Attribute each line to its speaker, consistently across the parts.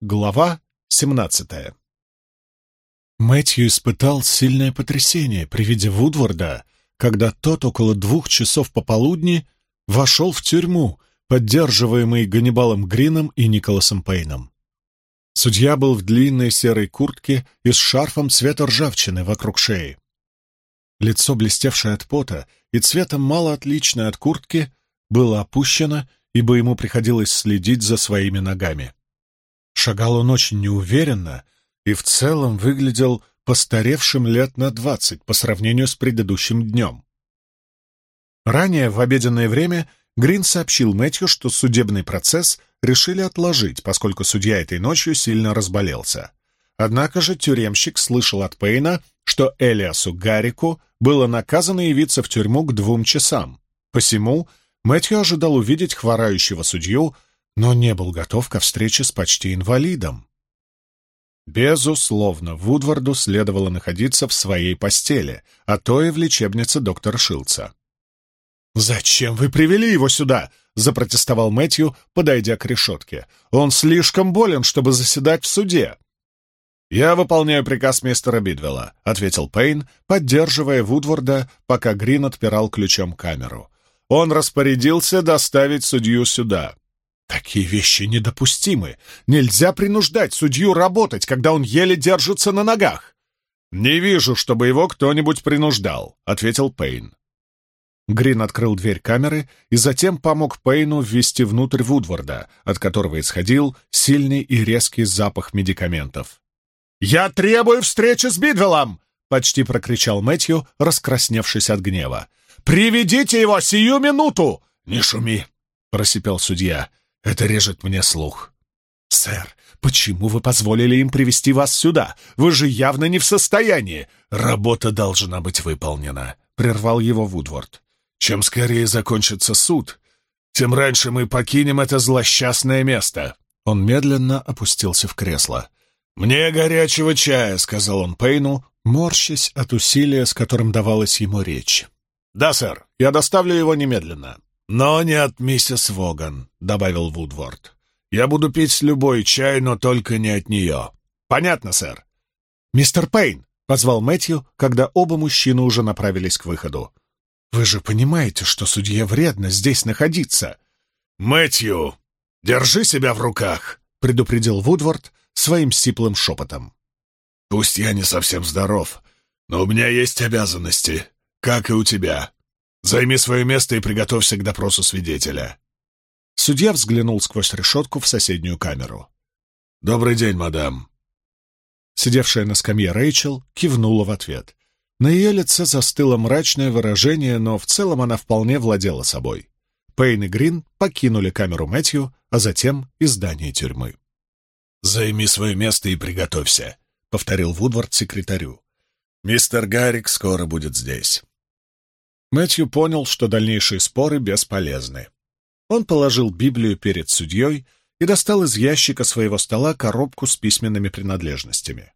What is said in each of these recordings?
Speaker 1: Глава 17 Мэтью испытал сильное потрясение при виде Вудворда, когда тот около двух часов пополудни вошел в тюрьму, поддерживаемый Ганнибалом Грином и Николасом Пейном. Судья был в длинной серой куртке и с шарфом цвета ржавчины вокруг шеи. Лицо, блестевшее от пота и цветом мало отличное от куртки, было опущено, ибо ему приходилось следить за своими ногами. Шагал он очень неуверенно и в целом выглядел постаревшим лет на двадцать по сравнению с предыдущим днем. Ранее, в обеденное время, Грин сообщил Мэтью, что судебный процесс решили отложить, поскольку судья этой ночью сильно разболелся. Однако же тюремщик слышал от Пейна, что Элиасу Гаррику было наказано явиться в тюрьму к двум часам. Посему Мэтью ожидал увидеть хворающего судью но не был готов ко встрече с почти инвалидом. Безусловно, Вудварду следовало находиться в своей постели, а то и в лечебнице доктора Шилца. «Зачем вы привели его сюда?» — запротестовал Мэтью, подойдя к решетке. «Он слишком болен, чтобы заседать в суде». «Я выполняю приказ мистера Бидвелла», — ответил Пейн, поддерживая Вудварда, пока Грин отпирал ключом камеру. «Он распорядился доставить судью сюда. Такие вещи недопустимы. Нельзя принуждать судью работать, когда он еле держится на ногах. «Не вижу, чтобы его кто-нибудь принуждал», — ответил Пейн. Грин открыл дверь камеры и затем помог Пейну ввести внутрь Вудварда, от которого исходил сильный и резкий запах медикаментов. «Я требую встречи с Бидвеллом!» — почти прокричал Мэтью, раскрасневшись от гнева. «Приведите его сию минуту!» «Не шуми!» — просипел судья. Это режет мне слух. «Сэр, почему вы позволили им привести вас сюда? Вы же явно не в состоянии!» «Работа должна быть выполнена», — прервал его Вудворд. «Чем скорее закончится суд, тем раньше мы покинем это злосчастное место». Он медленно опустился в кресло. «Мне горячего чая», — сказал он Пейну, морщась от усилия, с которым давалась ему речь. «Да, сэр, я доставлю его немедленно». «Но не от миссис Воган», — добавил Вудворд. «Я буду пить любой чай, но только не от нее». «Понятно, сэр». «Мистер Пейн», — позвал Мэтью, когда оба мужчины уже направились к выходу. «Вы же понимаете, что судье вредно здесь находиться». «Мэтью, держи себя в руках», — предупредил Вудворд своим сиплым шепотом. «Пусть я не совсем здоров, но у меня есть обязанности, как и у тебя. Займи свое место и приготовься к допросу свидетеля». Судья взглянул сквозь решетку в соседнюю камеру. «Добрый день, мадам». Сидевшая на скамье Рэйчел кивнула в ответ. На ее лице застыло мрачное выражение, но в целом она вполне владела собой. Пейн и Грин покинули камеру Мэтью, а затем и здание тюрьмы. «Займи свое место и приготовься», — повторил Вудвард секретарю. «Мистер Гаррик скоро будет здесь». Мэтью понял, что дальнейшие споры бесполезны. Он положил Библию перед судьей и достал из ящика своего стола коробку с письменными принадлежностями.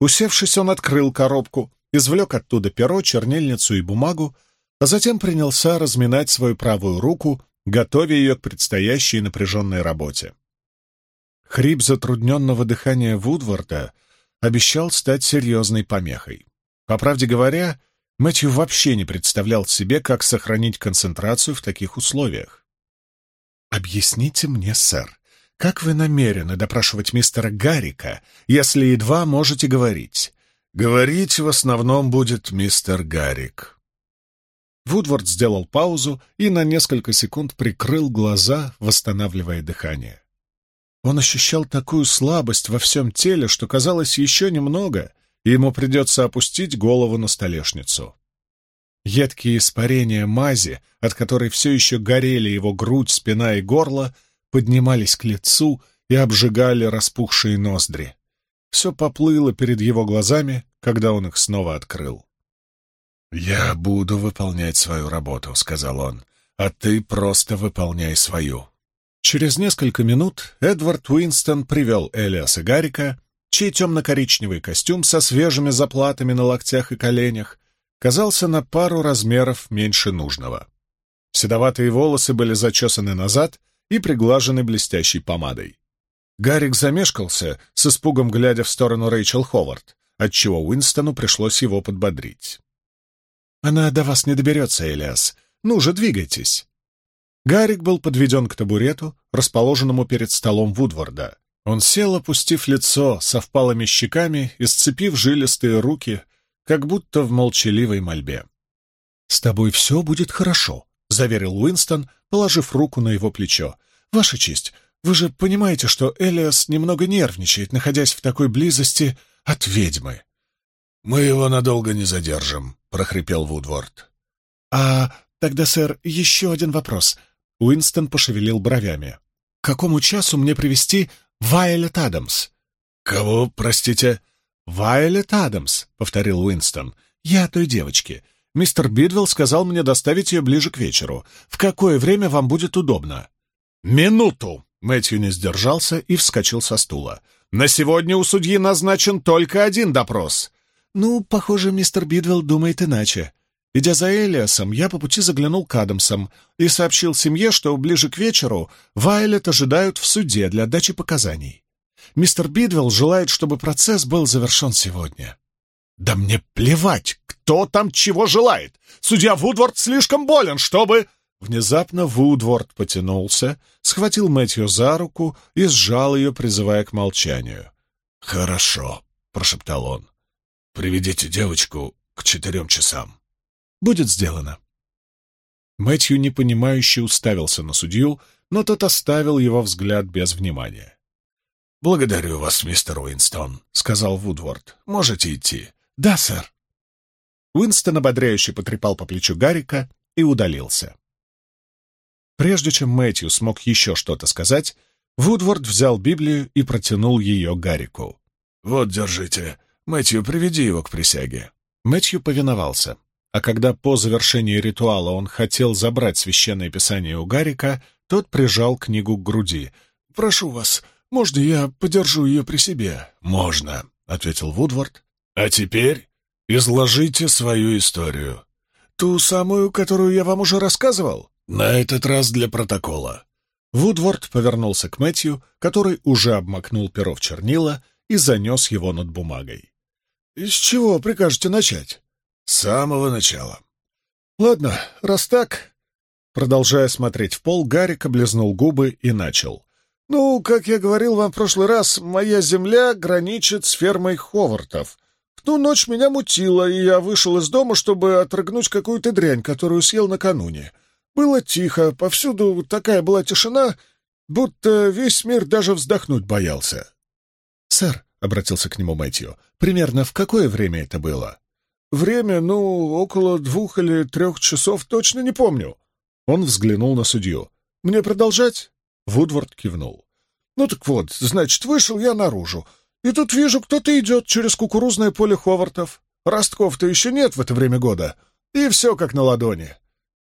Speaker 1: Усевшись, он открыл коробку, извлек оттуда перо, чернильницу и бумагу, а затем принялся разминать свою правую руку, готовя ее к предстоящей напряженной работе. Хрип затрудненного дыхания Вудварда обещал стать серьезной помехой. По правде говоря, Мэтью вообще не представлял себе, как сохранить концентрацию в таких условиях. «Объясните мне, сэр, как вы намерены допрашивать мистера Гаррика, если едва можете говорить?» «Говорить в основном будет мистер Гаррик». Вудвард сделал паузу и на несколько секунд прикрыл глаза, восстанавливая дыхание. Он ощущал такую слабость во всем теле, что казалось еще немного, ему придется опустить голову на столешницу. Едкие испарения мази, от которой все еще горели его грудь, спина и горло, поднимались к лицу и обжигали распухшие ноздри. Все поплыло перед его глазами, когда он их снова открыл. «Я буду выполнять свою работу», — сказал он, — «а ты просто выполняй свою». Через несколько минут Эдвард Уинстон привел Элиаса Гарика чей темно-коричневый костюм со свежими заплатами на локтях и коленях казался на пару размеров меньше нужного. Седоватые волосы были зачесаны назад и приглажены блестящей помадой. Гарик замешкался, с испугом глядя в сторону Рэйчел Ховард, отчего Уинстону пришлось его подбодрить. «Она до вас не доберется, Элиас. Ну же, двигайтесь!» Гарик был подведен к табурету, расположенному перед столом Вудварда. Он сел, опустив лицо, со впалыми щеками и сцепив жилистые руки, как будто в молчаливой мольбе. «С тобой все будет хорошо», — заверил Уинстон, положив руку на его плечо. «Ваша честь, вы же понимаете, что Элиас немного нервничает, находясь в такой близости от ведьмы».
Speaker 2: «Мы его надолго не задержим», — прохрипел Вудворд.
Speaker 1: «А тогда, сэр, еще один вопрос». Уинстон пошевелил бровями. «К какому часу мне привести Вайолет Адамс?»
Speaker 2: «Кого, простите?»
Speaker 1: «Вайолет Адамс», — повторил Уинстон. «Я той девочки. Мистер Бидвелл сказал мне доставить ее ближе к вечеру. В какое время вам будет удобно?» «Минуту!» — Мэтью не сдержался и вскочил со стула. «На сегодня у судьи назначен только один допрос». «Ну, похоже, мистер Бидвелл думает иначе. Идя за Элиасом, я по пути заглянул к Адамсам и сообщил семье, что ближе к вечеру Вайлет ожидают в суде для дачи показаний. Мистер Бидвелл желает, чтобы процесс был завершен сегодня. «Да мне плевать, кто там чего желает! Судья Вудворд слишком болен, чтобы...» Внезапно Вудворд потянулся, схватил Мэтью за руку и сжал ее, призывая к молчанию.
Speaker 2: «Хорошо», — прошептал он. «Приведите девочку к четырем часам».
Speaker 1: «Будет сделано». Мэтью непонимающе уставился на судью, но тот оставил его взгляд без внимания.
Speaker 2: «Благодарю вас, мистер Уинстон», — сказал Вудворд. «Можете идти».
Speaker 1: «Да, сэр». Уинстон ободряюще потрепал по плечу Гаррика и удалился. Прежде чем Мэтью смог еще что-то сказать, Вудворд взял Библию и протянул ее Гаррику.
Speaker 2: «Вот, держите. Мэтью, приведи его к присяге».
Speaker 1: Мэтью повиновался, а когда по завершении ритуала он хотел забрать священное писание у Гаррика, тот прижал книгу к груди. «Прошу вас, можно я подержу ее при себе?»
Speaker 2: «Можно», — ответил Вудвард. «А теперь изложите свою историю».
Speaker 1: «Ту самую, которую я вам уже рассказывал?»
Speaker 2: «На этот раз для протокола».
Speaker 1: Вудворд повернулся к Мэтью, который уже обмакнул перо в чернила и занес его над бумагой. «Из чего прикажете начать?»
Speaker 2: «С самого начала».
Speaker 1: «Ладно, раз так...» Продолжая смотреть в пол, Гарик облизнул губы и начал. «Ну, как я говорил вам в прошлый раз, моя земля граничит с фермой Ховартов. В ту ночь меня мутило, и я вышел из дома, чтобы отрыгнуть какую-то дрянь, которую съел накануне. Было тихо, повсюду такая была тишина, будто весь мир даже вздохнуть боялся». «Сэр», — обратился к нему Мэтью, — «примерно в какое время это было?» «Время, ну, около двух или трех часов, точно не помню». Он взглянул на судью. «Мне продолжать?» Вудвард кивнул. «Ну так вот, значит, вышел я наружу, и тут вижу, кто-то идет через кукурузное поле Ховартов. Ростков-то еще нет в это время года, и все как на ладони.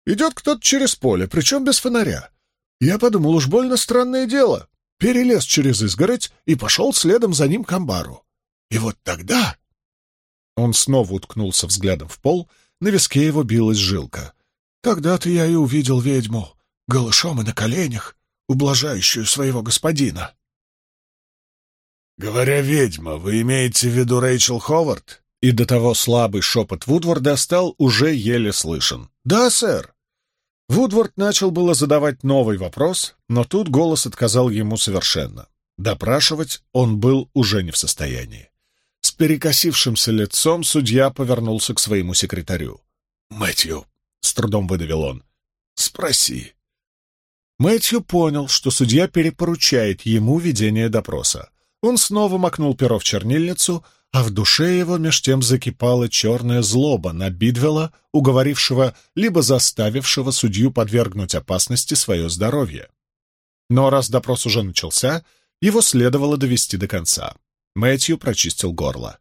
Speaker 1: Идет кто-то через поле, причем без фонаря. Я подумал, уж больно странное дело. Перелез через изгородь и пошел следом за ним к амбару. И вот тогда...» Он снова уткнулся взглядом в пол, на виске его билась жилка. «Тогда-то я и увидел ведьму, голышом и на коленях, ублажающую своего господина.
Speaker 2: «Говоря ведьма, вы имеете в виду Рэйчел Ховард?»
Speaker 1: И до того слабый шепот Вудварда стал уже еле слышен. «Да, сэр». Вудвард начал было задавать новый вопрос, но тут голос отказал ему совершенно. Допрашивать он был уже не в состоянии. Перекосившимся лицом судья повернулся к своему секретарю.
Speaker 2: «Мэтью», —
Speaker 1: с трудом выдавил он, —
Speaker 2: «спроси,
Speaker 1: Мэтью понял, что судья перепоручает ему ведение допроса. Он снова макнул перо в чернильницу, а в душе его меж тем закипала черная злоба на Бидвелла, уговорившего либо заставившего судью подвергнуть опасности свое здоровье. Но раз допрос уже начался, его следовало довести до конца. Мэтью прочистил горло.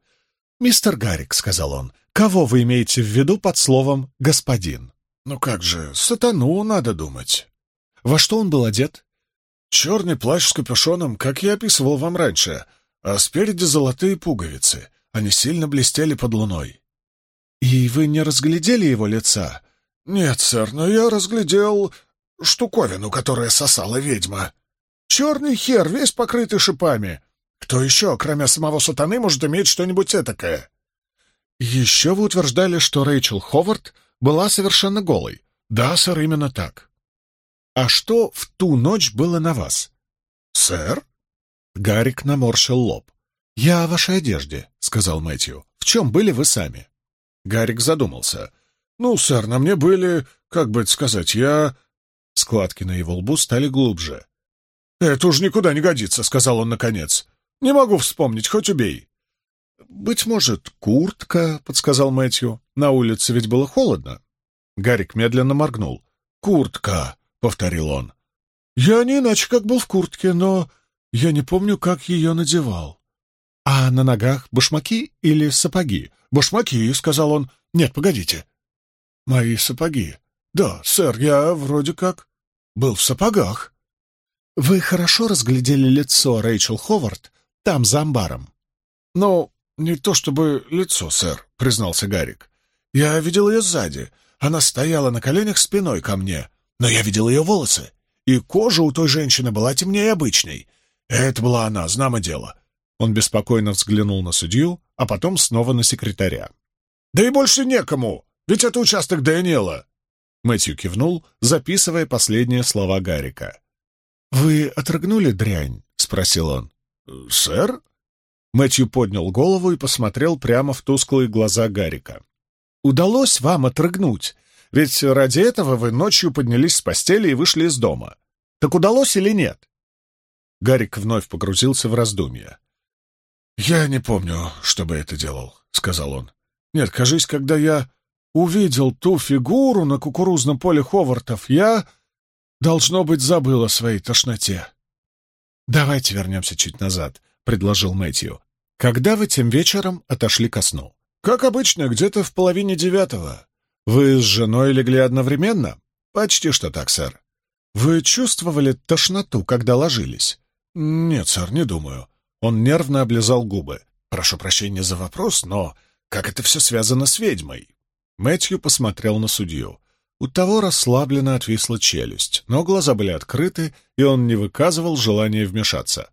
Speaker 1: «Мистер Гаррик», — сказал он, — «кого вы имеете в виду под словом «господин»?»
Speaker 2: «Ну как же, сатану надо думать».
Speaker 1: Во что он был одет?
Speaker 2: Черный плащ с капюшоном, как я описывал вам раньше, а спереди золотые пуговицы. Они сильно блестели под луной.
Speaker 1: И вы не разглядели его лица?
Speaker 2: Нет, сэр, но я разглядел штуковину, которая сосала ведьма. Черный хер, весь покрытый шипами. Кто еще, кроме самого сатаны, может иметь что-нибудь этакое?»
Speaker 1: «Еще вы утверждали, что Рэйчел Ховард была совершенно голой».
Speaker 2: «Да, сэр, именно так».
Speaker 1: «А что в ту ночь было на вас?»
Speaker 2: «Сэр?»
Speaker 1: Гарик наморщил лоб. «Я о вашей одежде», — сказал Мэтью. «В чем были вы сами?»
Speaker 2: Гарик задумался. «Ну, сэр, на мне были, как бы это сказать, я...»
Speaker 1: Складки на его лбу стали глубже.
Speaker 2: «Это уж никуда не годится», — сказал он наконец. «Не могу вспомнить, хоть убей».
Speaker 1: «Быть может, куртка», — подсказал Мэтью. «На улице ведь было холодно». Гарик медленно моргнул.
Speaker 2: «Куртка», — повторил он. «Я не иначе как был в куртке, но я не помню, как ее надевал».
Speaker 1: «А на ногах башмаки или сапоги?»
Speaker 2: «Башмаки», — сказал он. «Нет, погодите». «Мои сапоги. Да, сэр, я вроде как был в сапогах».
Speaker 1: «Вы хорошо разглядели лицо Рэйчел Ховард там, за амбаром?»
Speaker 2: «Ну, не то чтобы лицо, сэр», — признался Гарик. «Я видел ее сзади. Она стояла на коленях спиной ко мне, но я видел ее волосы, и кожа у той женщины была темнее обычной. Это была она, знамо дело».
Speaker 1: Он беспокойно взглянул на судью, а потом снова на секретаря.
Speaker 2: «Да и больше некому, ведь это участок Дэниела».
Speaker 1: Мэтью кивнул, записывая последние слова Гарика. «Вы отрыгнули дрянь?» — спросил он.
Speaker 2: «Сэр?»
Speaker 1: Мэтью поднял голову и посмотрел прямо в тусклые глаза Гарика. «Удалось вам отрыгнуть? Ведь ради этого вы ночью поднялись с постели и вышли из дома. Так удалось или нет?» Гарик вновь погрузился в раздумья.
Speaker 2: «Я не помню, чтобы это делал», — сказал он. «Нет, кажись, когда я увидел ту фигуру на кукурузном поле Ховартов, я, должно быть, забыл о своей тошноте».
Speaker 1: «Давайте вернемся чуть назад», — предложил Мэтью. «Когда вы тем вечером отошли ко сну?»
Speaker 2: «Как обычно, где-то в половине девятого».
Speaker 1: «Вы с женой легли одновременно?»
Speaker 2: «Почти что так, сэр».
Speaker 1: «Вы чувствовали тошноту, когда ложились?»
Speaker 2: «Нет, сэр, не думаю».
Speaker 1: Он нервно облизал губы.
Speaker 2: «Прошу прощения за вопрос, но как это все связано с ведьмой?»
Speaker 1: Мэтью посмотрел на судью. У того расслабленно отвисла челюсть, но глаза были открыты, и он не выказывал желания вмешаться.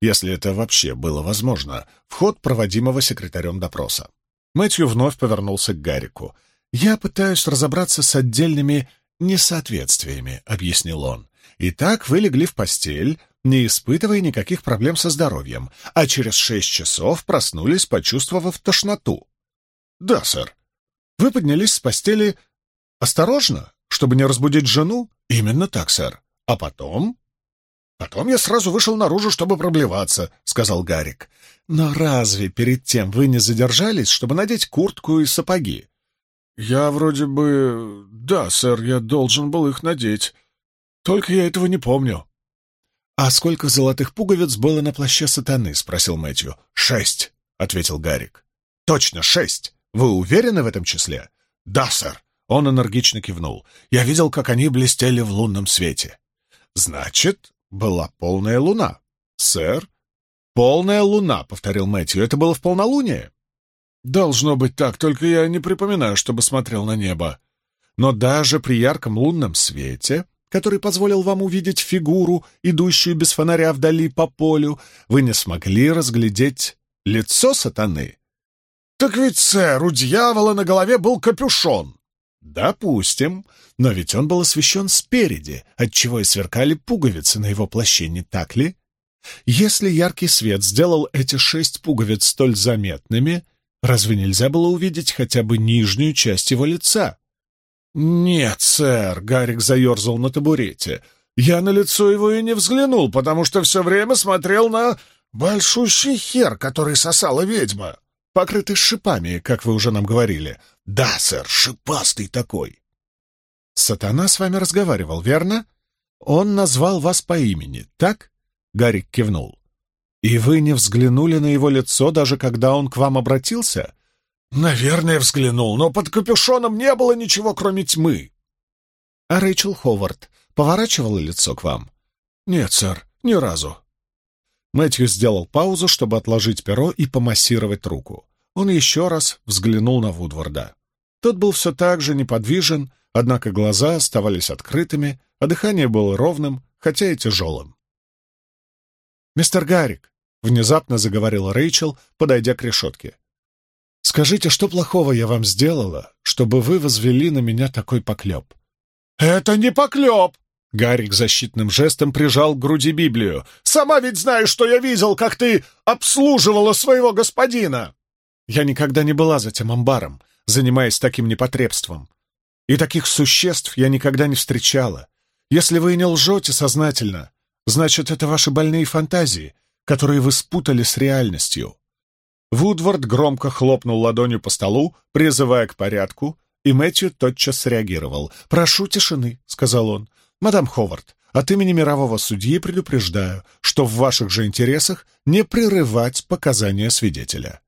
Speaker 1: Если это вообще было возможно, в ход проводимого секретарем допроса. Мэтью вновь повернулся к Гарику. «Я пытаюсь разобраться с отдельными несоответствиями», — объяснил он. «Итак, вы легли в постель, не испытывая никаких проблем со здоровьем, а через шесть часов проснулись, почувствовав тошноту».
Speaker 2: «Да, сэр».
Speaker 1: «Вы поднялись с постели осторожно, чтобы не разбудить жену?»
Speaker 2: «Именно так, сэр.
Speaker 1: А потом?»
Speaker 2: «Потом я сразу вышел наружу, чтобы проблеваться», — сказал Гарик.
Speaker 1: «Но разве перед тем вы не задержались, чтобы надеть куртку и сапоги?»
Speaker 2: «Я вроде бы... Да, сэр, я должен был их надеть. Только я этого не помню».
Speaker 1: «А сколько золотых пуговиц было на плаще сатаны?» — спросил Мэтью.
Speaker 2: «Шесть», — ответил Гарик.
Speaker 1: «Точно, шесть. Вы уверены в этом числе?»
Speaker 2: «Да, сэр».
Speaker 1: Он энергично кивнул. «Я видел, как они блестели в лунном свете».
Speaker 2: «Значит,
Speaker 1: была полная луна.
Speaker 2: Сэр?
Speaker 1: Полная луна, повторил Мэтью. Это было в полнолуние?
Speaker 2: Должно быть так, только я не припоминаю, чтобы смотрел на небо.
Speaker 1: Но даже при ярком лунном свете, который позволил вам увидеть фигуру, идущую без фонаря вдали по полю, вы не смогли разглядеть лицо сатаны.
Speaker 2: Так ведь, сэр, у дьявола на голове был капюшон.
Speaker 1: Допустим, но ведь он был освещен спереди, отчего и сверкали пуговицы на его плаще, не так ли? Если яркий свет сделал эти шесть пуговиц столь заметными, разве нельзя было увидеть хотя бы нижнюю часть его лица?
Speaker 2: «Нет, сэр», — Гарик заерзал на табурете. «Я на лицо его и не взглянул, потому что все время смотрел на большущий хер, который сосала ведьма»
Speaker 1: покрытый шипами, как вы уже нам говорили.
Speaker 2: Да, сэр, шипастый такой.
Speaker 1: Сатана с вами разговаривал, верно? Он назвал вас по имени, так? Гарик кивнул. И вы не взглянули на его лицо, даже когда он к вам обратился?
Speaker 2: Наверное, взглянул, но под капюшоном не было ничего, кроме тьмы.
Speaker 1: А Рэйчел Ховард поворачивала лицо к вам?
Speaker 2: Нет, сэр, ни разу.
Speaker 1: Мэтью сделал паузу, чтобы отложить перо и помассировать руку. Он еще раз взглянул на Вудварда. Тот был все так же неподвижен, однако глаза оставались открытыми, а дыхание было ровным, хотя и тяжелым. «Мистер Гаррик», — внезапно заговорила Рэйчел, подойдя к решетке. «Скажите, что плохого я вам сделала, чтобы вы возвели на меня такой поклеп?»
Speaker 2: «Это не поклеп!»
Speaker 1: Гарик защитным жестом прижал к груди Библию.
Speaker 2: «Сама ведь знаешь, что я видел, как ты обслуживала своего господина!»
Speaker 1: «Я никогда не была за тем амбаром, занимаясь таким непотребством. И таких существ я никогда не встречала. Если вы не лжете сознательно, значит, это ваши больные фантазии, которые вы спутали с реальностью». Вудвард громко хлопнул ладонью по столу, призывая к порядку, и Мэтью тотчас среагировал. «Прошу тишины», — сказал он. «Мадам Ховард, от имени мирового судьи предупреждаю, что в ваших же интересах не прерывать показания свидетеля».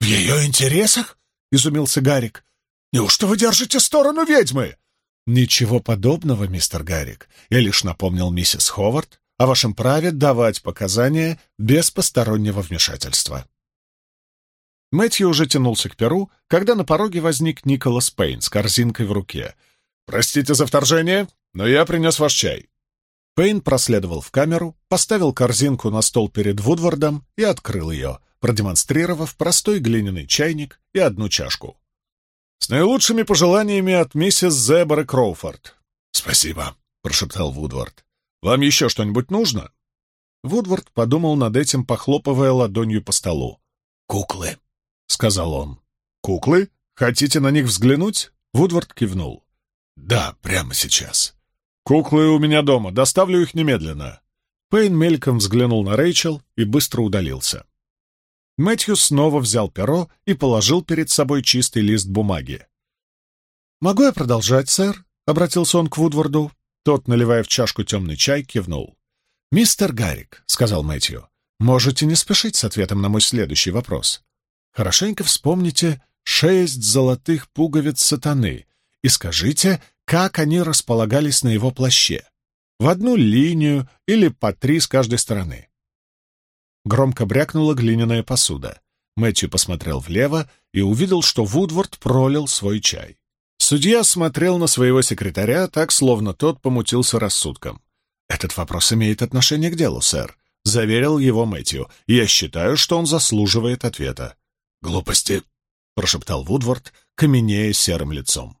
Speaker 2: «В ее интересах?» — изумился Гарик. «Неужто вы держите сторону ведьмы?»
Speaker 1: «Ничего подобного, мистер Гарик. Я лишь напомнил миссис Ховард о вашем праве давать показания без постороннего вмешательства». Мэтью уже тянулся к перу, когда на пороге возник Николас Пейн с корзинкой в руке.
Speaker 2: «Простите за вторжение, но я принес ваш чай».
Speaker 1: Пейн проследовал в камеру, поставил корзинку на стол перед Вудвардом и открыл ее, продемонстрировав простой глиняный чайник и одну чашку.
Speaker 2: «С наилучшими пожеланиями от миссис Зеборы Кроуфорд».
Speaker 1: «Спасибо», — прошептал Вудвард.
Speaker 2: «Вам еще что-нибудь нужно?»
Speaker 1: Вудвард подумал над этим, похлопывая ладонью по столу.
Speaker 2: «Куклы», —
Speaker 1: сказал он.
Speaker 2: «Куклы? Хотите на них взглянуть?»
Speaker 1: Вудвард кивнул.
Speaker 2: «Да, прямо сейчас».
Speaker 1: «Куклы у меня дома. Доставлю их немедленно». Пейн мельком взглянул на Рэйчел и быстро удалился. Мэтью снова взял перо и положил перед собой чистый лист бумаги. «Могу я продолжать, сэр?» — обратился он к Вудварду. Тот, наливая в чашку темный чай, кивнул. «Мистер Гаррик», — сказал Мэтью, — «можете не спешить с ответом на мой следующий вопрос. Хорошенько вспомните шесть золотых пуговиц сатаны и скажите, как они располагались на его плаще. В одну линию или по три с каждой стороны. Громко брякнула глиняная посуда. Мэтью посмотрел влево и увидел, что Вудворд пролил свой чай. Судья смотрел на своего секретаря так, словно тот помутился рассудком. «Этот вопрос имеет отношение к делу, сэр», — заверил его Мэтью. «Я считаю, что он заслуживает ответа».
Speaker 2: «Глупости», — прошептал
Speaker 1: Вудворд, каменея серым лицом.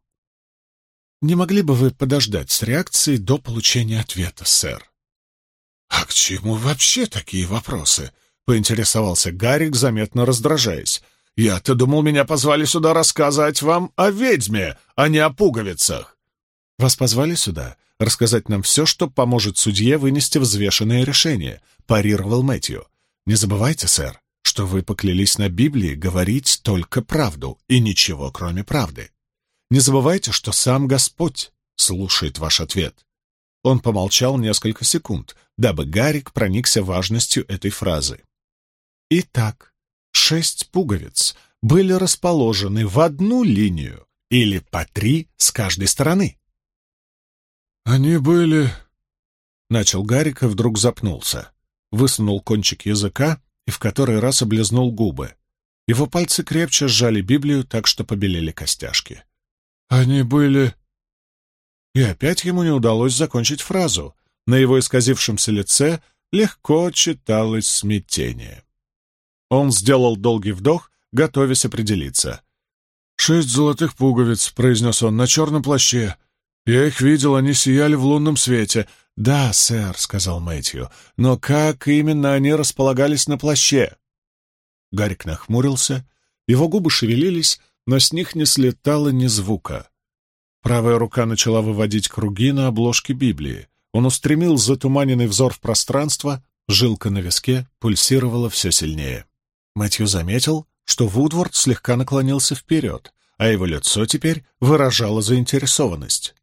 Speaker 1: «Не могли бы вы подождать с реакцией до получения ответа, сэр?»
Speaker 2: «А к чему вообще такие вопросы?»
Speaker 1: — поинтересовался Гарик, заметно раздражаясь.
Speaker 2: «Я-то думал, меня позвали сюда рассказать вам о ведьме, а не о пуговицах».
Speaker 1: «Вас позвали сюда рассказать нам все, что поможет судье вынести взвешенное решение», — парировал Мэтью. «Не забывайте, сэр, что вы поклялись на Библии говорить только правду и ничего, кроме правды. Не забывайте, что сам Господь слушает ваш ответ. Он помолчал несколько секунд, дабы Гарик проникся важностью этой фразы. Итак, шесть пуговиц были расположены в одну линию или по три с каждой стороны.
Speaker 2: «Они были...»
Speaker 1: — начал Гарик и вдруг запнулся, высунул кончик языка и в который раз облизнул губы. Его пальцы крепче сжали Библию так, что побелели костяшки.
Speaker 2: «Они были...»
Speaker 1: И опять ему не удалось закончить фразу. На его исказившемся лице легко читалось смятение. Он сделал долгий вдох, готовясь определиться.
Speaker 2: «Шесть золотых пуговиц», — произнес он, — «на черном плаще. Я их видел, они сияли в лунном свете.
Speaker 1: «Да, сэр», — сказал Мэтью, — «но как именно они располагались на плаще?» Гарик нахмурился, его губы шевелились, но с них не слетало ни звука. Правая рука начала выводить круги на обложке Библии. Он устремил затуманенный взор в пространство, жилка на виске пульсировала все сильнее. Мэтью заметил, что Вудворд слегка наклонился вперед, а его лицо теперь выражало заинтересованность.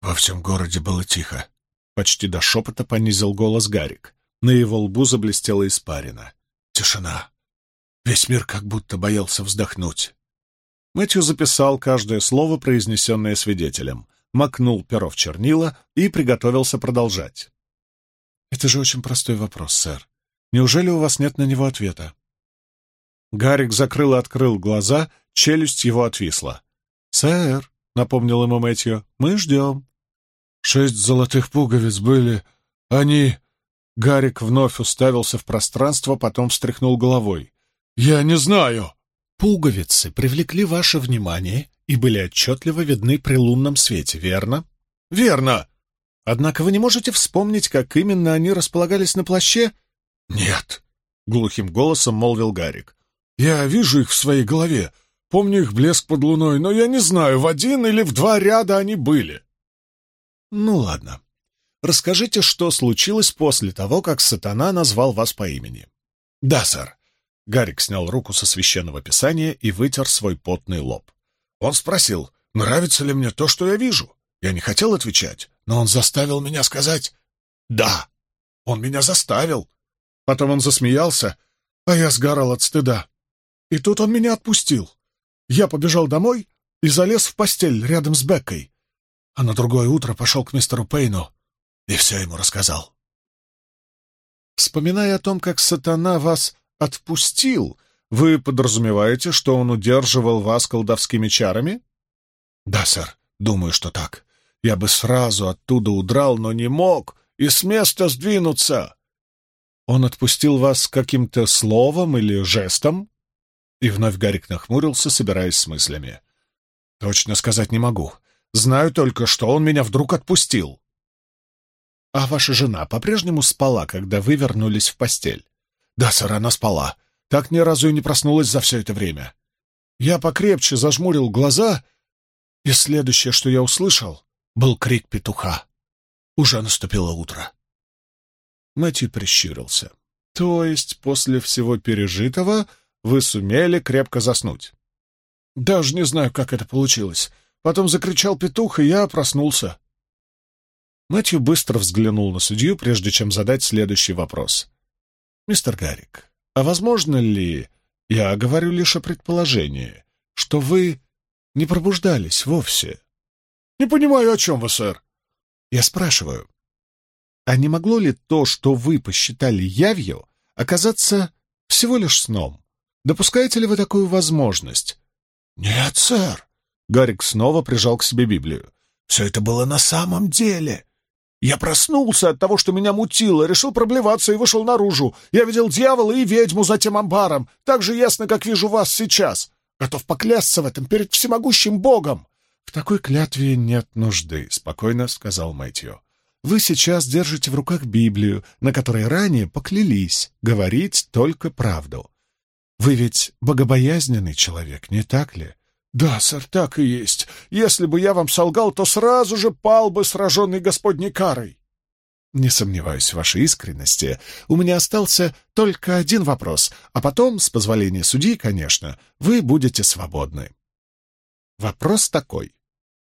Speaker 2: Во всем городе было тихо.
Speaker 1: Почти до шепота понизил голос Гарик. На его лбу заблестела испарина.
Speaker 2: Тишина. Весь мир как будто боялся вздохнуть.
Speaker 1: Мэтью записал каждое слово, произнесенное свидетелем, макнул перо в чернила и приготовился продолжать. «Это же очень простой вопрос, сэр. Неужели у вас нет на него ответа?» Гарик закрыл и открыл глаза, челюсть его отвисла. «Сэр», — напомнил ему Мэтью, — «мы ждем».
Speaker 2: Шесть золотых пуговиц были. Они... Гарик вновь уставился в пространство, потом встряхнул головой. «Я не знаю!»
Speaker 1: «Пуговицы привлекли ваше внимание и были отчетливо видны при лунном свете, верно?»
Speaker 2: «Верно!»
Speaker 1: «Однако вы не можете вспомнить, как именно они располагались на плаще?»
Speaker 2: «Нет», —
Speaker 1: глухим голосом молвил Гарик.
Speaker 2: «Я вижу их в своей голове, помню их блеск под луной, но я не знаю, в один или в два ряда они были».
Speaker 1: «Ну ладно. Расскажите, что случилось после того, как сатана назвал вас по имени».
Speaker 2: «Да, сэр».
Speaker 1: Гарик снял руку со священного писания и вытер свой потный лоб.
Speaker 2: Он спросил, нравится ли мне то, что я вижу. Я не хотел отвечать, но он заставил меня сказать «да». Он меня заставил. Потом он засмеялся, а я сгорал от стыда. И тут он меня отпустил. Я побежал домой и залез в постель рядом с Беккой. А на другое утро пошел к мистеру Пейну и все ему рассказал.
Speaker 1: Вспоминая о том, как сатана вас отпустил, вы подразумеваете, что он удерживал вас колдовскими чарами?
Speaker 2: Да, сэр, думаю, что так. Я бы сразу оттуда удрал, но не мог и с места сдвинуться.
Speaker 1: Он отпустил вас каким-то словом или жестом? И вновь Гарик нахмурился, собираясь с мыслями.
Speaker 2: Точно сказать не могу. Знаю только, что он меня вдруг отпустил.
Speaker 1: А ваша жена по-прежнему спала, когда вы вернулись в постель?
Speaker 2: Да, сэр, она спала. Так ни разу и не проснулась за все это время. Я покрепче зажмурил глаза, и следующее, что я услышал, был крик петуха. Уже наступило утро.
Speaker 1: Мэтью прищурился. То есть после всего пережитого вы сумели крепко заснуть?
Speaker 2: Даже не знаю, как это получилось. Потом закричал петух, и я проснулся.
Speaker 1: Мэтью быстро взглянул на судью, прежде чем задать следующий вопрос. «Мистер Гаррик, а возможно ли, я говорю лишь о предположении, что вы не пробуждались вовсе?»
Speaker 2: «Не понимаю, о чем вы, сэр?»
Speaker 1: «Я спрашиваю, а не могло ли то, что вы посчитали явью, оказаться всего лишь сном? Допускаете ли вы такую возможность?»
Speaker 2: «Нет, сэр».
Speaker 1: Гарик снова прижал к себе Библию.
Speaker 2: «Все это было на самом деле. Я проснулся от того, что меня мутило, решил проблеваться и вышел наружу. Я видел дьявола и ведьму за тем амбаром, так же ясно, как вижу вас сейчас. Готов поклясться в этом перед всемогущим Богом.
Speaker 1: — В такой клятве нет нужды, — спокойно сказал Мэтью. — Вы сейчас держите в руках Библию, на которой ранее поклялись говорить только правду. Вы ведь богобоязненный человек, не так ли?
Speaker 2: «Да, сэр, так и есть. Если бы я вам солгал, то сразу же пал бы сраженный Господней карой».
Speaker 1: «Не сомневаюсь в вашей искренности. У меня остался только один вопрос, а потом, с позволения судьи, конечно, вы будете свободны». Вопрос такой.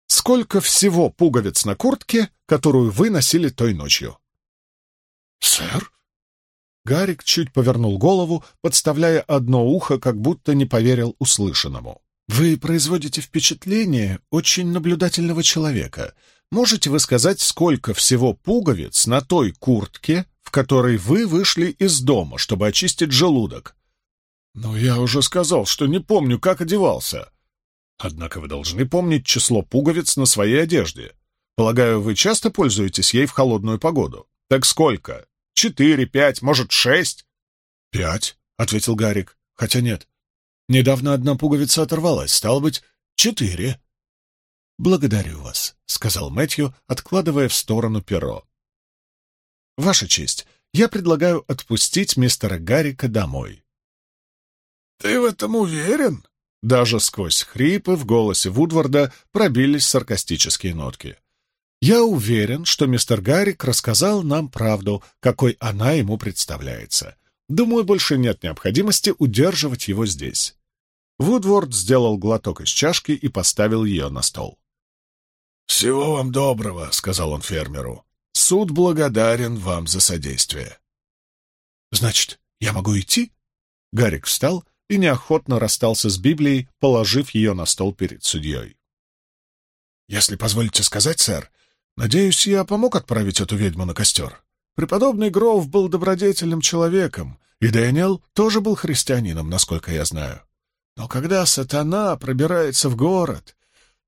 Speaker 1: Сколько всего пуговиц на куртке, которую вы носили той ночью?
Speaker 2: «Сэр?»
Speaker 1: Гарик чуть повернул голову, подставляя одно ухо, как будто не поверил услышанному. Вы производите впечатление очень наблюдательного человека. Можете вы сказать, сколько всего пуговиц на той куртке, в которой вы вышли из дома, чтобы очистить желудок?
Speaker 2: Но я уже сказал, что не помню, как одевался.
Speaker 1: Однако вы должны помнить число пуговиц на своей одежде. Полагаю, вы часто пользуетесь ей в холодную погоду. Так сколько? Четыре, пять, может, шесть?
Speaker 2: Пять, — ответил Гарик. Хотя нет, Недавно одна пуговица оторвалась, стало быть, четыре.
Speaker 1: «Благодарю вас», — сказал Мэтью, откладывая в сторону перо. «Ваша честь, я предлагаю отпустить мистера Гаррика домой».
Speaker 2: «Ты в этом уверен?»
Speaker 1: Даже сквозь хрипы в голосе Вудварда пробились саркастические нотки. «Я уверен, что мистер Гаррик рассказал нам правду, какой она ему представляется. Думаю, больше нет необходимости удерживать его здесь. Вудворд сделал глоток из чашки и поставил ее на стол.
Speaker 2: «Всего вам доброго», — сказал он фермеру. «Суд благодарен вам за содействие».
Speaker 1: «Значит, я могу идти?» Гарик встал и неохотно расстался с Библией, положив ее на стол перед судьей.
Speaker 2: «Если позволите сказать, сэр, надеюсь, я помог отправить эту ведьму на костер. Преподобный Гроув был добродетельным человеком, и Дэниел тоже был христианином, насколько я знаю. Но когда сатана пробирается в город,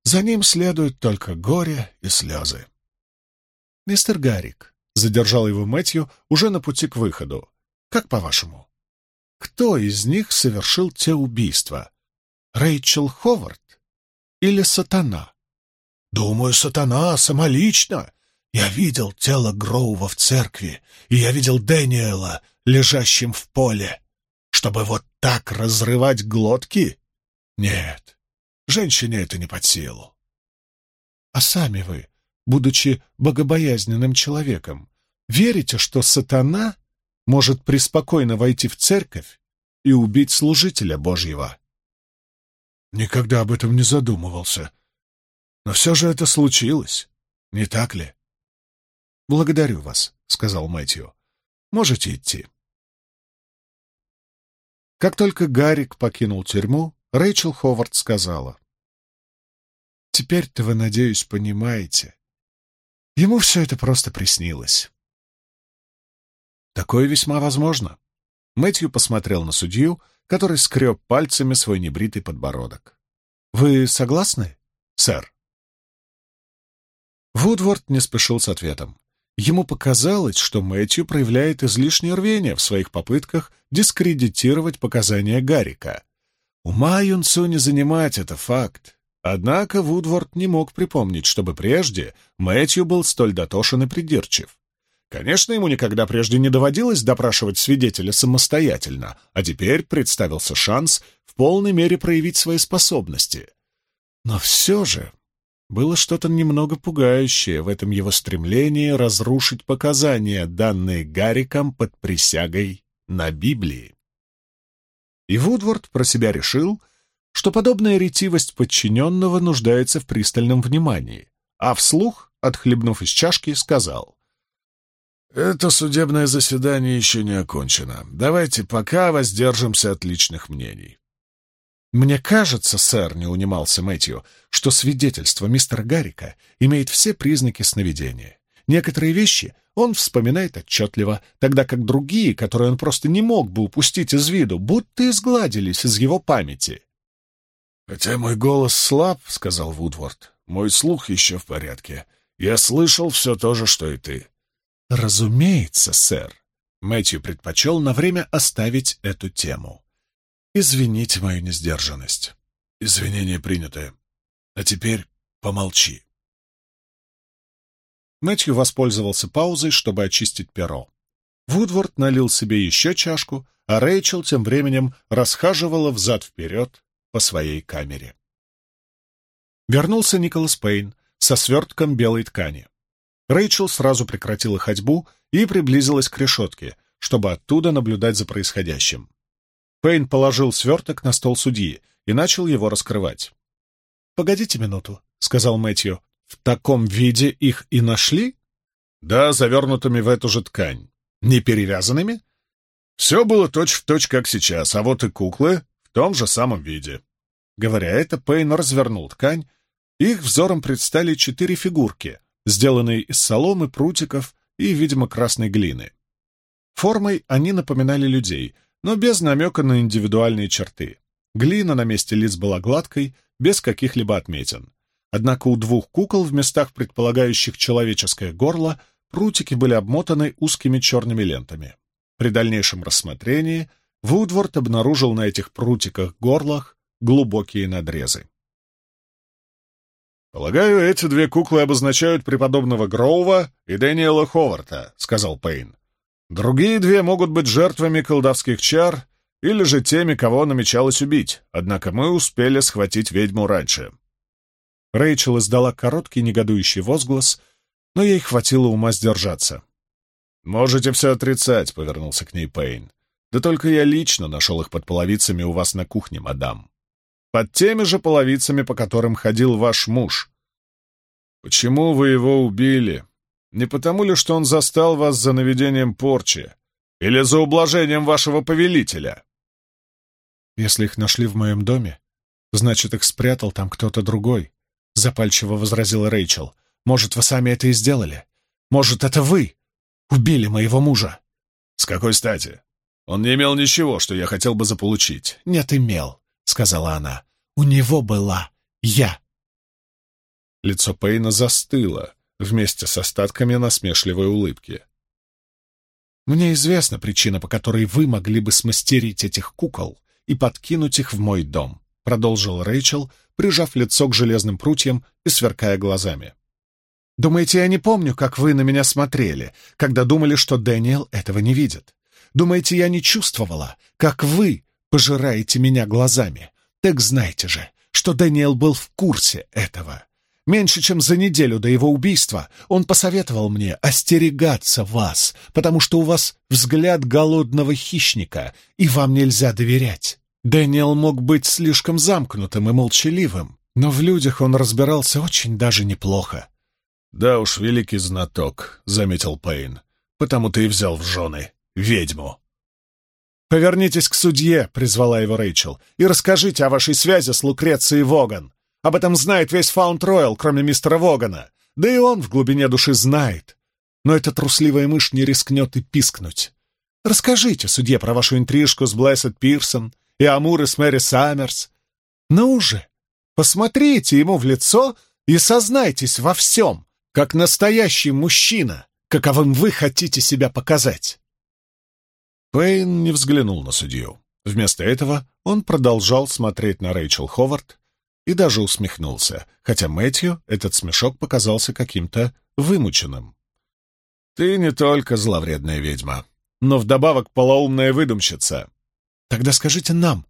Speaker 2: за ним следует только горе и слезы.
Speaker 1: «Мистер Гаррик, — задержал его Мэтью уже на пути к выходу. «Как по-вашему, кто из них совершил те убийства? Рэйчел Ховард или Сатана?»
Speaker 2: «Думаю, Сатана самолично. Я видел тело Гроува в церкви, и я видел Дэниела, лежащим в поле. Чтобы вот так разрывать глотки? Нет, женщине это не под силу.
Speaker 1: А сами вы, будучи богобоязненным человеком, верите, что сатана может преспокойно войти в церковь и убить служителя Божьего?
Speaker 2: Никогда об этом не задумывался. Но все же это случилось, не так ли?
Speaker 1: «Благодарю вас», — сказал Мэтью. «Можете идти». Как только Гарик покинул тюрьму, Рэйчел Ховард сказала. «Теперь-то вы, надеюсь, понимаете. Ему все это просто приснилось». Такое весьма возможно. Мэтью посмотрел на судью, который скреб пальцами свой небритый подбородок. «Вы согласны, сэр?» Вудворд не спешил с ответом. Ему показалось, что Мэтью проявляет излишнее рвение в своих попытках дискредитировать показания Гарика. Ума Юнцу не занимать это факт. Однако Вудворд не мог припомнить, чтобы прежде Мэтью был столь дотошен и придирчив. Конечно, ему никогда прежде не доводилось допрашивать свидетеля самостоятельно, а теперь представился шанс в полной мере проявить свои способности. Но все же было что-то немного пугающее в этом его стремлении разрушить показания, данные Гариком под присягой на Библии. И Вудворд про себя решил, что подобная ретивость подчиненного нуждается в пристальном внимании, а вслух, отхлебнув из чашки, сказал —
Speaker 2: «Это судебное заседание еще не окончено. Давайте пока воздержимся от личных мнений.
Speaker 1: «Мне кажется, сэр, — не унимался Мэтью, — что свидетельство мистера Гаррика имеет все признаки сновидения. Некоторые вещи он вспоминает отчетливо, тогда как другие, которые он просто не мог бы упустить из виду, будто изгладились из его памяти».
Speaker 2: «Хотя мой голос слаб, — сказал Вудворд, — мой слух еще в порядке. Я слышал все то же, что и ты».
Speaker 1: «Разумеется, сэр». Мэтью предпочел на время оставить эту тему. Извините мою несдержанность.
Speaker 2: Извинения приняты. А теперь помолчи.
Speaker 1: Мэтью воспользовался паузой, чтобы очистить перо. Вудворд налил себе еще чашку, а Рэйчел тем временем расхаживала взад-вперед по своей камере. Вернулся Николас Пейн со свертком белой ткани. Рэйчел сразу прекратила ходьбу и приблизилась к решетке, чтобы оттуда наблюдать за происходящим. Пейн положил сверток на стол судьи и начал его раскрывать. «Погодите минуту», — сказал Мэтью. «В таком виде их и нашли?»
Speaker 2: «Да, завернутыми в эту же ткань.
Speaker 1: Не перевязанными?»
Speaker 2: «Все было точь-в-точь, точь, как сейчас, а вот и куклы в том же самом виде».
Speaker 1: Говоря это, Пейн развернул ткань. Их взором предстали четыре фигурки, сделанные из соломы, прутиков и, видимо, красной глины. Формой они напоминали людей — но без намека на индивидуальные черты. Глина на месте лиц была гладкой, без каких-либо отметин. Однако у двух кукол в местах, предполагающих человеческое горло, прутики были обмотаны узкими черными лентами. При дальнейшем рассмотрении Вудворд обнаружил на этих прутиках-горлах глубокие надрезы.
Speaker 2: «Полагаю, эти две куклы обозначают преподобного Гроува и Дэниела Ховарта», — сказал Пейн. Другие две могут быть жертвами колдовских чар или же теми, кого намечалось убить, однако мы успели схватить ведьму раньше.
Speaker 1: Рэйчел издала короткий негодующий возглас, но ей хватило ума сдержаться.
Speaker 2: «Можете все отрицать», — повернулся к ней Пейн. «Да только я лично нашел их под половицами у вас на кухне, мадам. Под теми же половицами, по которым ходил ваш муж. Почему вы его убили? Не потому ли, что он застал вас за наведением порчи? Или за ублажением вашего повелителя?»
Speaker 1: «Если их нашли в моем доме, значит, их спрятал там кто-то другой», — запальчиво возразила Рэйчел. «Может, вы сами это и сделали? Может, это вы убили моего мужа?»
Speaker 2: «С какой стати? Он не имел ничего, что я хотел бы заполучить».
Speaker 1: «Нет, имел», — сказала она. «У него была я». Лицо Пейна застыло, вместе с остатками насмешливой улыбки.
Speaker 2: «Мне известна причина, по которой вы могли бы смастерить этих кукол и подкинуть их в мой дом», — продолжила Рэйчел, прижав лицо к железным прутьям и сверкая глазами. «Думаете, я не помню, как вы на меня смотрели, когда думали, что Дэниел этого не видит? Думаете, я не чувствовала, как вы пожираете меня глазами? Так знайте же, что Дэниел был в курсе этого. Меньше чем за неделю до его убийства он посоветовал мне остерегаться вас, потому что у вас взгляд голодного хищника, и вам нельзя доверять. Дэниел мог быть слишком замкнутым и молчаливым, но в людях он разбирался очень даже неплохо.
Speaker 1: «Да уж, великий знаток», — заметил Пейн, — «потому ты и взял в жены ведьму».
Speaker 2: «Повернитесь к судье», — призвала его Рэйчел, «и расскажите о вашей связи с Лукрецией Воган. Об этом знает весь Фаунд-Ройл, кроме мистера Вогана. Да и он в глубине души знает. Но эта трусливая мышь не рискнет и пискнуть. Расскажите судье про вашу интрижку с Блэссет Пирсон и Амуры с Мэри Саммерс. Ну уже, посмотрите ему в лицо и сознайтесь во всем, как настоящий мужчина, каковым вы хотите себя показать.
Speaker 1: Пейн не взглянул на судью. Вместо этого он продолжал смотреть на Рэйчел Ховард и даже усмехнулся, хотя Мэтью этот смешок показался каким-то вымученным. «Ты не только зловредная ведьма, но вдобавок полоумная выдумщица».
Speaker 2: «Тогда скажите нам,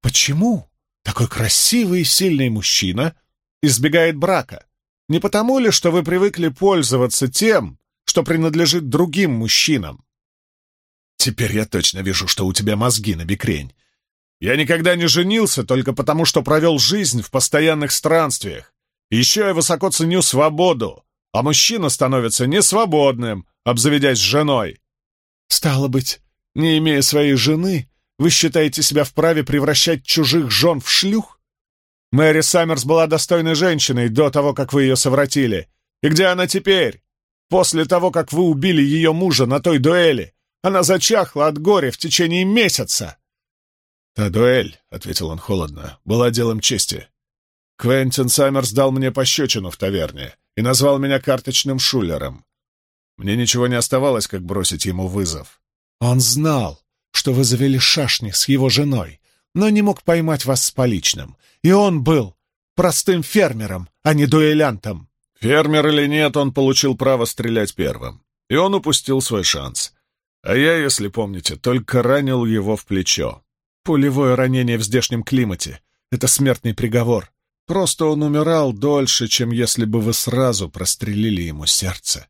Speaker 2: почему такой красивый и сильный мужчина избегает брака? Не потому ли, что вы привыкли пользоваться тем, что принадлежит другим мужчинам?»
Speaker 1: Теперь я точно вижу, что у тебя мозги на бекрень. Я никогда не женился только потому, что провел жизнь в постоянных странствиях. Еще я высоко ценю свободу, а мужчина становится несвободным, обзаведясь женой.
Speaker 2: Стало быть, не имея своей жены, вы считаете себя вправе превращать чужих жен в шлюх? Мэри Саммерс была достойной женщиной до того, как вы ее совратили. И где она теперь? После того, как вы убили ее мужа на той дуэли, она зачахла от горя в течение месяца!»
Speaker 1: «Та дуэль», — ответил он холодно, — «была делом чести. Квентин Саммерс дал мне пощечину в таверне и назвал меня карточным шулером. Мне ничего не оставалось, как бросить ему вызов.
Speaker 2: Он знал, что вы завели шашни с его женой, но не мог поймать вас с поличным. И он был простым фермером, а не дуэлянтом.
Speaker 1: Фермер или нет, он получил право стрелять первым. И он упустил свой шанс. А я, если помните, только ранил его в плечо.
Speaker 2: Пулевое ранение в здешнем климате — это смертный приговор. Просто он умирал дольше, чем если бы вы сразу прострелили ему сердце.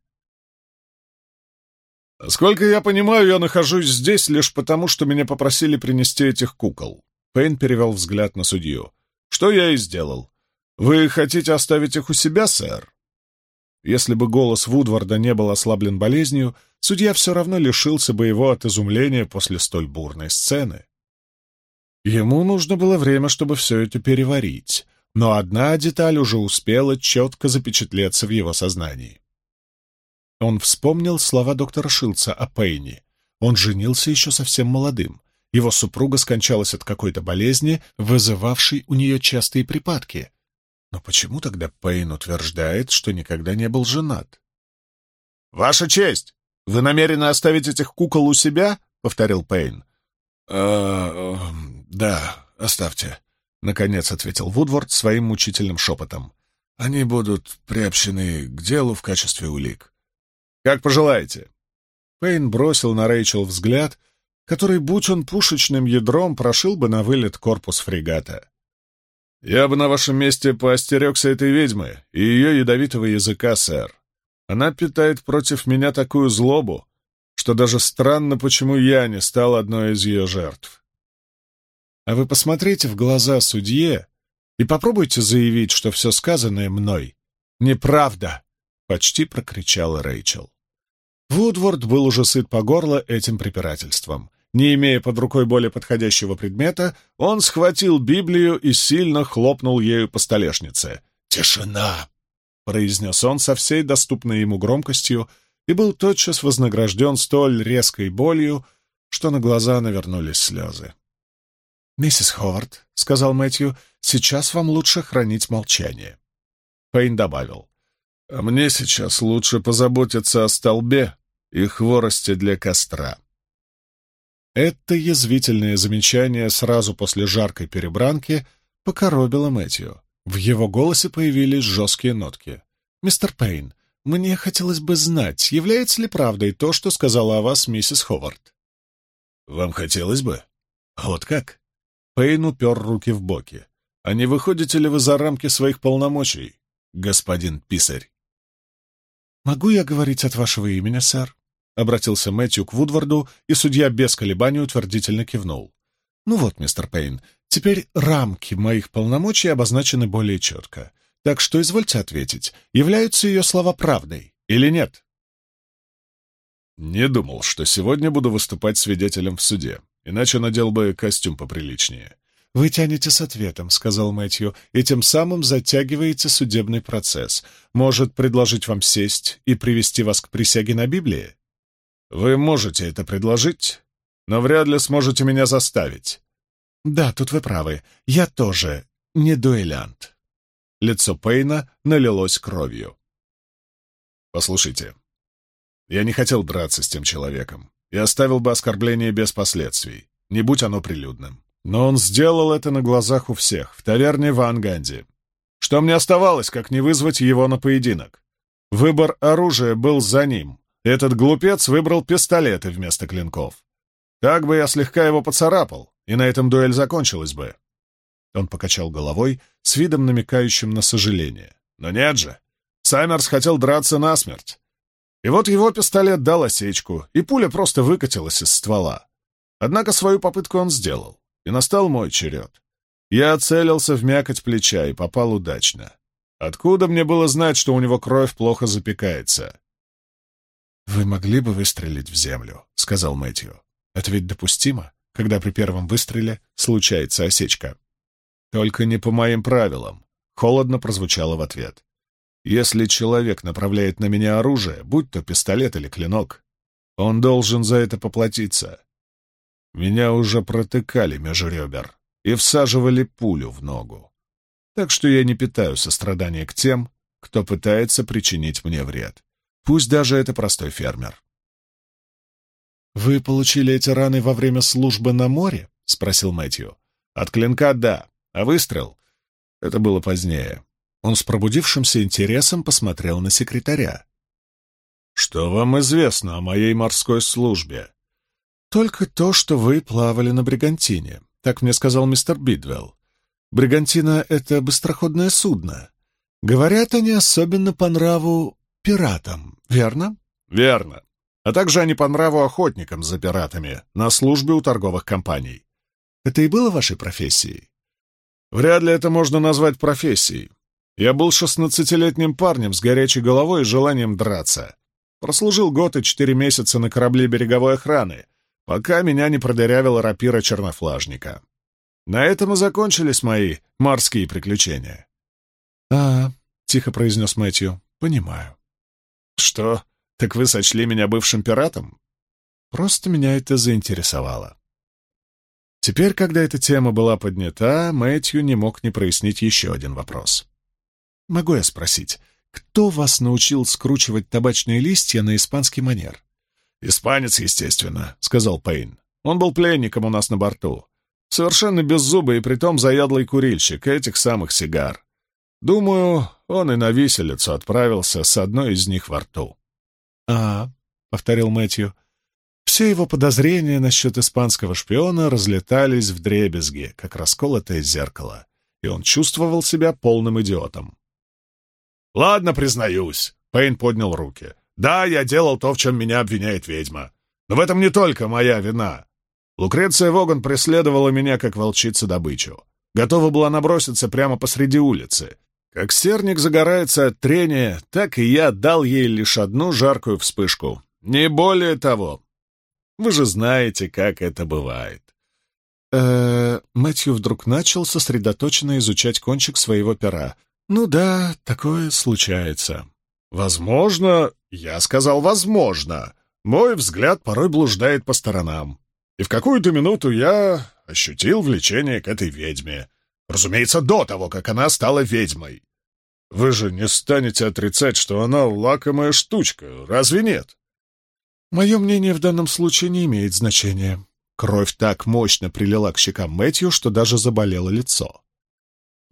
Speaker 1: «Сколько я понимаю, я нахожусь здесь лишь потому, что меня попросили принести этих кукол». Пейн перевел взгляд на судью. «Что я и сделал. Вы хотите оставить их у себя, сэр?» Если бы голос Вудварда не был ослаблен болезнью, судья все равно лишился бы его от изумления после столь бурной сцены. Ему нужно было время, чтобы все это переварить, но одна деталь уже успела четко запечатлеться в его сознании. Он вспомнил слова доктора Шилца о Пейне. Он женился еще совсем молодым. Его супруга скончалась от какой-то болезни, вызывавшей у нее частые припадки, но почему тогда Пейн утверждает, что никогда не был женат? «Ваша честь! Вы намерены оставить этих кукол у себя?» — повторил Пейн.
Speaker 2: «Э, «Да, оставьте», — наконец ответил Вудворд своим мучительным шепотом. «Они будут приобщены к делу в качестве улик».
Speaker 1: «Как пожелаете».
Speaker 2: Пейн бросил на Рэйчел взгляд, который, будь он пушечным ядром, прошил бы на вылет корпус фрегата.
Speaker 1: «Я бы на вашем месте поостерегся этой ведьмы и ее ядовитого языка, сэр. Она питает против меня такую злобу, что даже странно, почему я не стал одной из ее жертв».
Speaker 2: «А вы посмотрите в глаза судье и попробуйте заявить, что все сказанное мной неправда!» — почти прокричала Рэйчел. Вудворд был уже сыт по горло этим препирательством. Не имея под рукой более подходящего предмета, он схватил Библию и сильно хлопнул ею по столешнице. «Тишина!» — произнес он со всей доступной ему громкостью и был тотчас вознагражден столь резкой болью, что на глаза навернулись слезы. «Миссис Ховард», — сказал Мэтью, — «сейчас вам лучше хранить молчание». Пейн добавил.
Speaker 1: А мне сейчас лучше позаботиться о столбе и хворости для костра. Это язвительное замечание сразу после жаркой перебранки покоробило Мэтью. В его голосе появились жесткие нотки. «Мистер Пейн, мне хотелось бы знать, является ли правдой то, что сказала о вас миссис Ховард?» «Вам хотелось бы? А вот как?» Пейн упер руки в боки. «А не выходите ли вы за рамки своих полномочий, господин писарь?» «Могу я говорить от вашего имени, сэр?» — обратился Мэтью к Вудварду, и судья без колебаний утвердительно кивнул. «Ну вот, мистер Пейн, теперь рамки моих полномочий обозначены более четко. Так что извольте ответить, являются ее слова правдой или нет?» «Не думал, что сегодня буду выступать свидетелем в суде, иначе надел бы костюм поприличнее. «Вы тянете с ответом», — сказал Мэтью, «и тем самым затягиваете судебный процесс. Может, предложить вам сесть и привести вас к присяге на Библии?» «Вы можете это предложить, но вряд ли сможете меня заставить». «Да, тут вы правы. Я тоже не дуэлянт». Лицо Пейна налилось кровью. «Послушайте, я не хотел драться с тем человеком и оставил бы оскорбление без последствий, не будь оно прилюдным. Но он сделал это на глазах у всех, в таверне в Анганде. Что мне оставалось, как не вызвать его на поединок? Выбор оружия был за ним. Этот глупец выбрал пистолеты вместо клинков. Так бы я слегка его поцарапал, и на этом дуэль закончилась бы. Он покачал головой, с видом намекающим на сожаление. Но нет же. Саммерс хотел драться насмерть. И вот его пистолет дал осечку, и пуля просто выкатилась из ствола. Однако свою попытку он сделал. И настал мой черед. Я целился в мякоть плеча и попал удачно. Откуда мне было знать, что у него кровь плохо запекается? «Вы могли бы выстрелить в землю», — сказал Мэтью. «Это ведь допустимо, когда при первом выстреле случается осечка». «Только не по моим правилам», — холодно прозвучало в ответ. «Если человек направляет на меня оружие, будь то пистолет или клинок, он должен за это поплатиться. Меня уже протыкали меж ребер и всаживали пулю в ногу. Так что я не питаю сострадания к тем, кто пытается причинить мне вред. Пусть даже это простой фермер. «Вы получили эти раны во время службы на море?» — спросил Мэтью. «От клинка — да, а выстрел — это было позднее». Он с пробудившимся интересом посмотрел на секретаря. «Что вам известно о моей морской службе?» «Только то, что вы плавали на Бригантине», — так мне сказал мистер Бидвелл. «Бригантина — это быстроходное судно. Говорят, они особенно по нраву пиратам, верно?» «Верно. А также они по нраву охотникам за пиратами на службе у торговых компаний. Это и было вашей профессией?» «Вряд ли это можно назвать профессией. Я был шестнадцатилетним парнем с горячей головой и желанием драться. Прослужил год и четыре месяца на корабле береговой охраны, пока меня не продырявила рапира чернофлажника. На этом и закончились мои морские приключения. — А, — тихо произнес Мэтью, — понимаю. — Что, так вы сочли меня бывшим пиратом? Просто меня это заинтересовало. Теперь, когда эта тема была поднята, Мэтью не мог не прояснить еще один вопрос. «Могу я спросить, кто вас научил скручивать табачные листья на испанский манер?» «Испанец, естественно», — сказал Пейн. «Он был пленником у нас на борту. Совершенно беззубый и притом заядлый курильщик этих самых сигар. Думаю, он и на виселицу отправился с одной из них во рту». «А», — повторил Мэтью, — все его подозрения насчет испанского шпиона разлетались в дребезги, как расколотое зеркало, и он чувствовал себя полным идиотом. «Ладно, признаюсь», — Пейн поднял руки. Да, я делал то, в чем меня обвиняет ведьма. Но в этом не только моя вина. Лукреция Воган преследовала меня, как волчица добычу. Готова была наброситься прямо посреди улицы. Как серник загорается от трения, так и я дал ей лишь одну жаркую вспышку. Не более того. Вы же знаете, как это бывает. Э, Мэтью вдруг начал сосредоточенно изучать кончик своего пера. Ну да, такое случается. Возможно, я сказал «возможно». Мой взгляд порой блуждает по сторонам. И в какую-то минуту я ощутил влечение к этой ведьме. Разумеется, до того, как она стала ведьмой. Вы же не станете отрицать, что она лакомая штучка, разве нет?
Speaker 2: Мое мнение в данном случае не имеет значения. Кровь так мощно прилила к щекам Мэтью, что даже заболело лицо.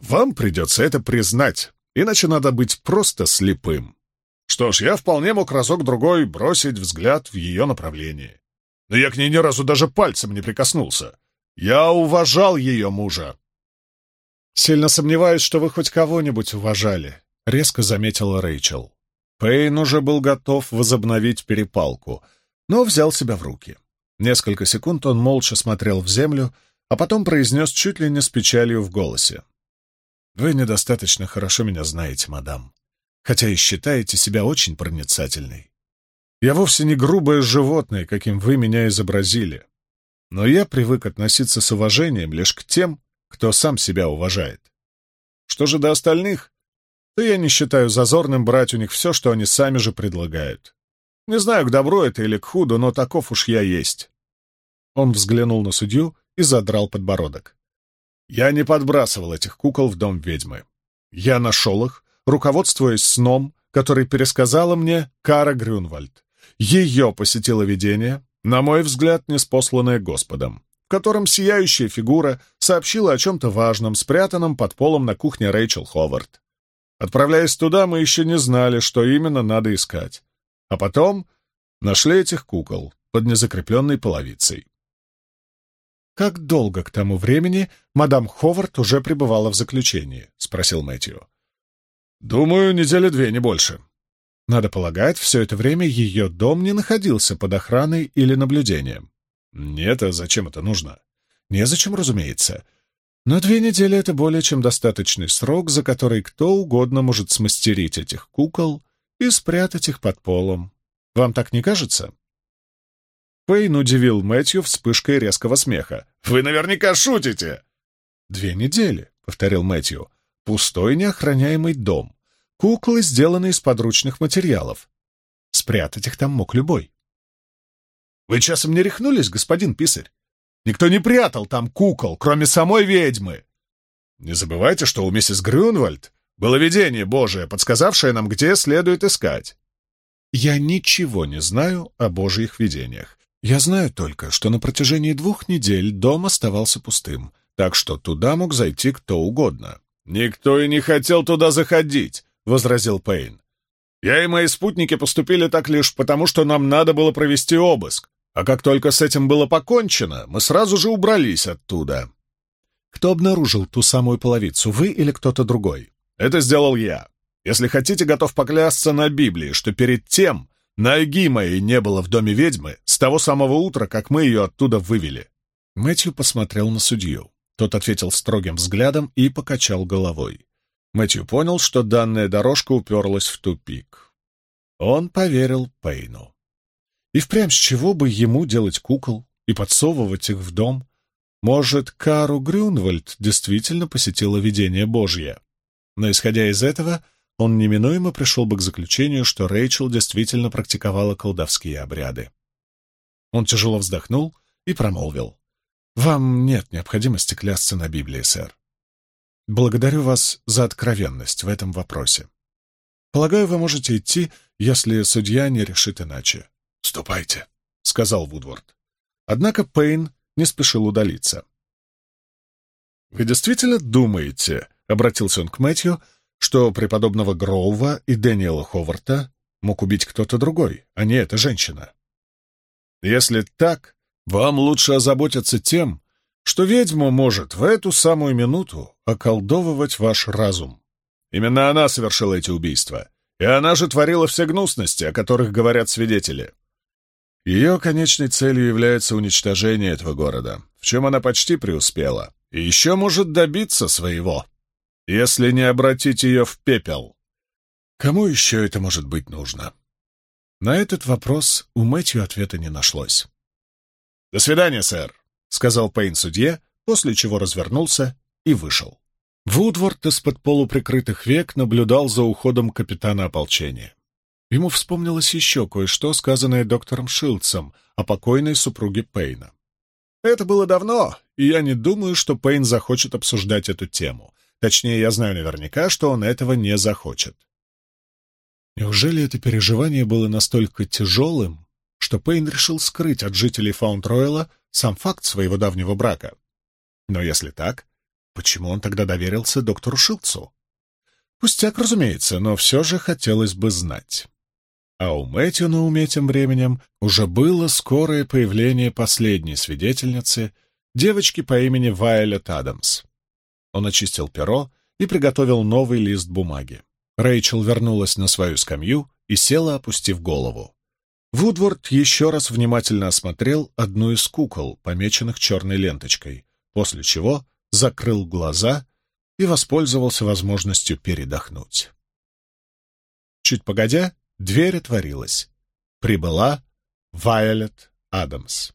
Speaker 1: Вам придется это признать, иначе надо быть просто слепым. Что ж, я вполне мог разок-другой бросить взгляд в ее направлении. Но я к ней ни разу даже пальцем не прикоснулся. Я уважал ее мужа.
Speaker 2: «Сильно сомневаюсь, что вы хоть кого-нибудь уважали», — резко заметила Рэйчел. Пейн уже был готов возобновить перепалку, но взял себя в руки. Несколько секунд он молча смотрел в землю, а потом произнес чуть ли не с печалью в голосе. «Вы недостаточно хорошо меня знаете, мадам, хотя и считаете себя очень проницательной. Я вовсе не грубое животное, каким вы меня изобразили, но я привык относиться с уважением лишь к тем, кто сам себя уважает. Что же до остальных, то я не считаю зазорным брать у них все, что они сами же предлагают. Не знаю, к добру это или к худу, но таков уж я есть. Он взглянул на судью и задрал подбородок. Я не подбрасывал этих кукол в дом ведьмы. Я нашел их, руководствуясь сном, который пересказала мне Кара Грюнвальд. Ее посетило видение, на мой взгляд, неспосланное Господом, в котором сияющая фигура сообщила о чем-то важном, спрятанном под полом на кухне Рэйчел Ховард. Отправляясь туда, мы еще не знали, что именно надо искать. А потом нашли этих кукол под незакрепленной половицей. «Как долго к тому времени мадам Ховард уже пребывала в заключении?» — спросил Мэтью. «Думаю, недели две, не больше». Надо полагать, все это время ее дом не находился под охраной или наблюдением. Нет, а зачем это нужно? Незачем, разумеется. Но две недели — это более чем достаточный срок, за который кто угодно может смастерить этих кукол и спрятать их под полом. Вам так не кажется? Пейн удивил Мэтью вспышкой резкого смеха. «Вы наверняка шутите!» «Две недели», — повторил Мэтью. «Пустой неохраняемый дом. Куклы сделаны из подручных материалов. Спрятать их там мог любой». «Вы часом не рехнулись, господин писарь? Никто не прятал там кукол, кроме самой ведьмы!» «Не забывайте, что у миссис Грюнвальд было видение Божие, подсказавшее нам, где следует искать». «Я ничего не знаю о божьих видениях. Я знаю только, что на протяжении двух недель дом оставался пустым, так что туда мог зайти кто угодно. «Никто и не хотел туда заходить», — возразил Пейн. «Я и мои спутники поступили так лишь потому, что нам надо было провести обыск, а как только с этим было покончено, мы сразу же убрались оттуда». «Кто обнаружил ту самую половицу, вы или кто-то другой?» «Это сделал я. Если хотите, готов поклясться на Библии, что перед тем Ноги моей не было в доме ведьмы с того самого утра, как мы ее оттуда вывели. Мэтью посмотрел на судью. Тот ответил строгим взглядом и покачал головой. Мэтью понял, что данная дорожка уперлась в тупик. Он поверил Пейну. И впрямь с чего бы ему делать кукол и подсовывать их в дом? Может, Кару Грюнвальд действительно посетила видение Божье? Но, исходя из этого, он неминуемо пришел бы к заключению, что Рэйчел действительно практиковала колдовские обряды. Он тяжело вздохнул и промолвил. «Вам нет необходимости клясться на Библии, сэр. Благодарю вас за откровенность в этом вопросе. Полагаю, вы можете идти, если судья не решит иначе». «Ступайте», — сказал Вудворд. Однако Пейн не спешил удалиться. «Вы действительно думаете, — обратился он к Мэтью, что преподобного Гроува и Дэниела Ховарта мог убить кто-то другой, а не эта женщина. Если так, вам лучше озаботиться тем, что ведьма может в эту самую минуту околдовывать ваш разум. Именно она совершила эти убийства, и она же творила все гнусности, о которых говорят свидетели. Ее конечной целью является уничтожение этого города, в чем она почти преуспела, и еще может добиться своего если не обратить ее в пепел. Кому еще это может быть нужно? На этот вопрос у Мэтью ответа не нашлось. «До свидания, сэр», — сказал Пейн судье, после чего развернулся и вышел. Вудворд из-под полуприкрытых век наблюдал за уходом капитана ополчения. Ему вспомнилось еще кое-что, сказанное доктором Шилцем о покойной супруге Пейна. Это было давно, и я не думаю, что Пейн захочет обсуждать эту тему.
Speaker 1: Точнее, я знаю наверняка, что он этого не захочет. Неужели это переживание было настолько тяжелым, что Пейн решил скрыть от жителей Фаунд-Ройла сам факт своего давнего брака? Но если так, почему он тогда доверился доктору Шилцу? Пустяк, разумеется, но все же хотелось бы знать. А у Мэтью на уме тем временем уже было скорое появление последней свидетельницы, девочки по имени Вайолет Адамс. Он очистил перо и приготовил новый лист бумаги. Рэйчел вернулась на свою скамью и села, опустив голову. Вудворд еще раз внимательно осмотрел одну из кукол, помеченных черной ленточкой, после чего закрыл глаза и воспользовался возможностью передохнуть. Чуть погодя, дверь отворилась. Прибыла Вайолет Адамс.